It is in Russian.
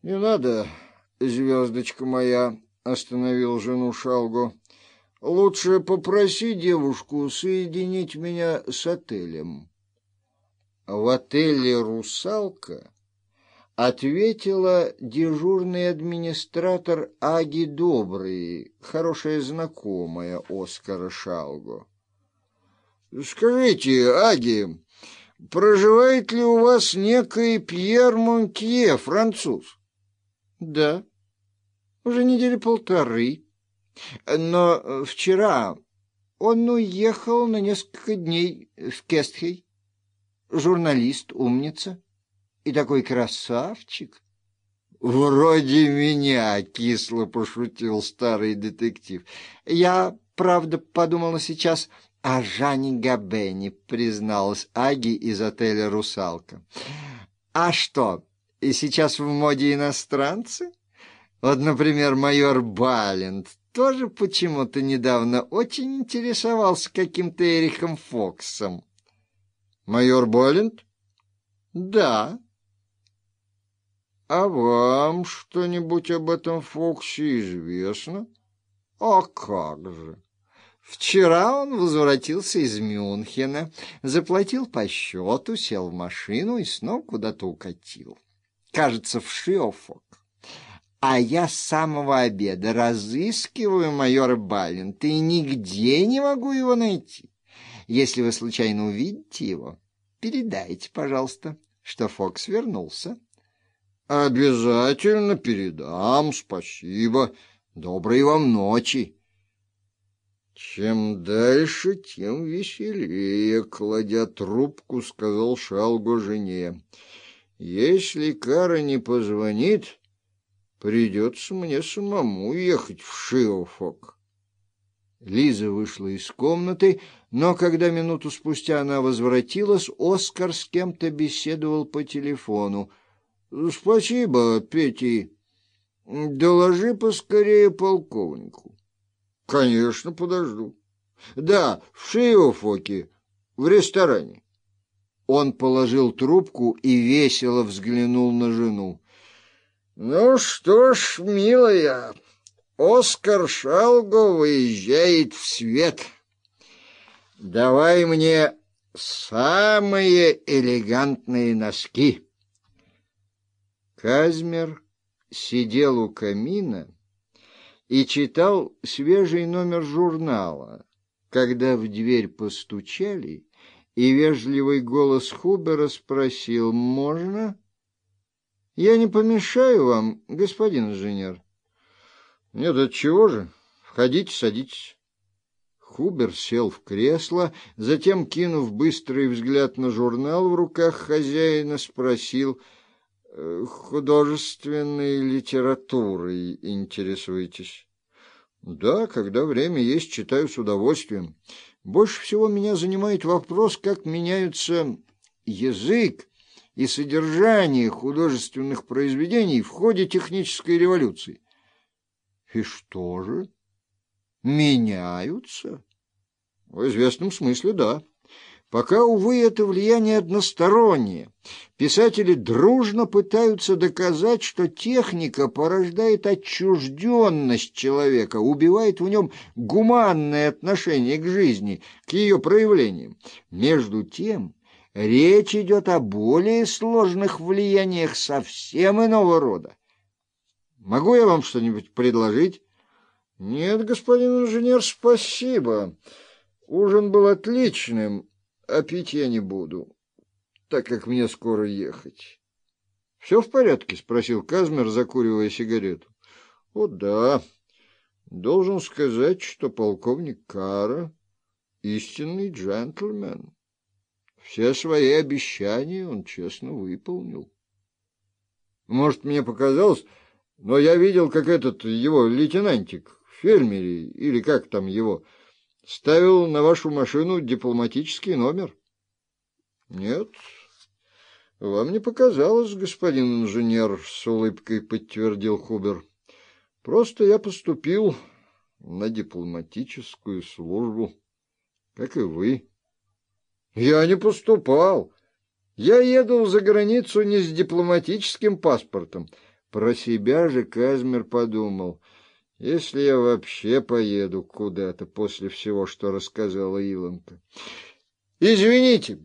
— Не надо, звездочка моя, — остановил жену Шалгу. — Лучше попроси девушку соединить меня с отелем. В отеле «Русалка» ответила дежурный администратор Аги Добрый, хорошая знакомая Оскара Шалгу. — Скажите, Аги, проживает ли у вас некий Пьер Монтье, француз? — Да, уже недели полторы. Но вчера он уехал на несколько дней в Кестхей. Журналист, умница и такой красавчик. «Вроде меня», — кисло пошутил старый детектив. «Я, правда, подумала сейчас о Жане Габене», — призналась Аги из отеля «Русалка». «А что, и сейчас в моде иностранцы? Вот, например, майор Балент тоже почему-то недавно очень интересовался каким-то Эрихом Фоксом». «Майор Балент?» «Да». «А вам что-нибудь об этом Фоксе известно?» «А как же!» Вчера он возвратился из Мюнхена, заплатил по счету, сел в машину и снова куда-то укатил. Кажется, в Шиофок. А я с самого обеда разыскиваю майора Балента и нигде не могу его найти. Если вы случайно увидите его, передайте, пожалуйста, что Фокс вернулся. Обязательно передам, спасибо. Доброй вам ночи. «Чем дальше, тем веселее», — кладя трубку, сказал Шалго жене. «Если Кара не позвонит, придется мне самому ехать в Шиофок». Лиза вышла из комнаты, но когда минуту спустя она возвратилась, Оскар с кем-то беседовал по телефону. «Спасибо, Пети. Доложи поскорее полковнику». Конечно, подожду. Да, в Шиофоке, в ресторане. Он положил трубку и весело взглянул на жену. Ну что ж, милая, Оскар Шалго выезжает в свет. Давай мне самые элегантные носки. Казмер сидел у камина и читал свежий номер журнала, когда в дверь постучали, и вежливый голос Хубера спросил «Можно?» «Я не помешаю вам, господин инженер?» «Нет, отчего же? Входите, садитесь». Хубер сел в кресло, затем, кинув быстрый взгляд на журнал в руках хозяина, спросил — художественной литературой интересуетесь? Да, когда время есть, читаю с удовольствием. Больше всего меня занимает вопрос, как меняются язык и содержание художественных произведений в ходе технической революции. И что же? Меняются? В известном смысле, да. Пока, увы, это влияние одностороннее. Писатели дружно пытаются доказать, что техника порождает отчужденность человека, убивает в нем гуманное отношение к жизни, к ее проявлениям. Между тем, речь идет о более сложных влияниях совсем иного рода. Могу я вам что-нибудь предложить? Нет, господин инженер, спасибо. Ужин был отличным а пить я не буду, так как мне скоро ехать. — Все в порядке? — спросил Казмер, закуривая сигарету. — О, да. Должен сказать, что полковник Кара — истинный джентльмен. Все свои обещания он честно выполнил. Может, мне показалось, но я видел, как этот его лейтенантик в фермере, или как там его ставил на вашу машину дипломатический номер. — Нет, вам не показалось, господин инженер, — с улыбкой подтвердил Хубер. — Просто я поступил на дипломатическую службу, как и вы. — Я не поступал. Я еду за границу не с дипломатическим паспортом. Про себя же Казмер подумал, если я вообще поеду куда-то после всего, что рассказала Илонка. «Извините,